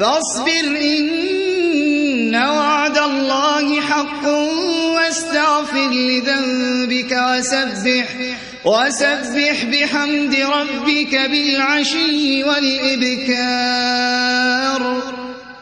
فاصبر إن وعد الله حق واستغفر لذنبك وسبح وسبح بحمد ربك بالعشي والإبكار.